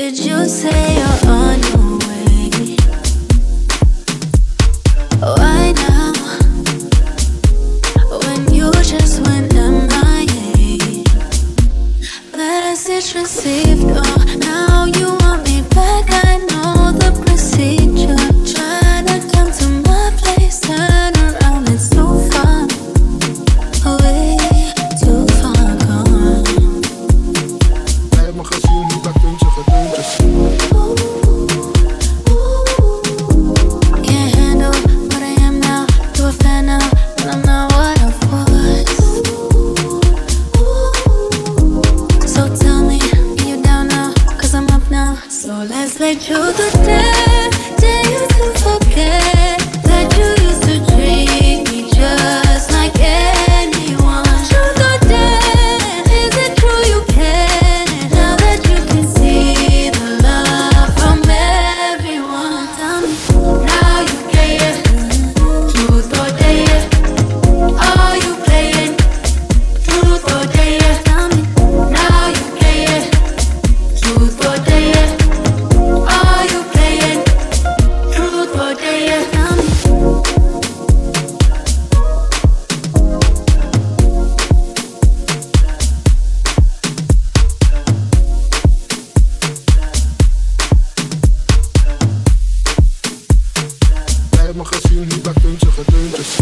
Did you say you're on your way? Why now? When you just MIA, received. just let you do that. We me gezien, niet dat kuntje gedeuntjes.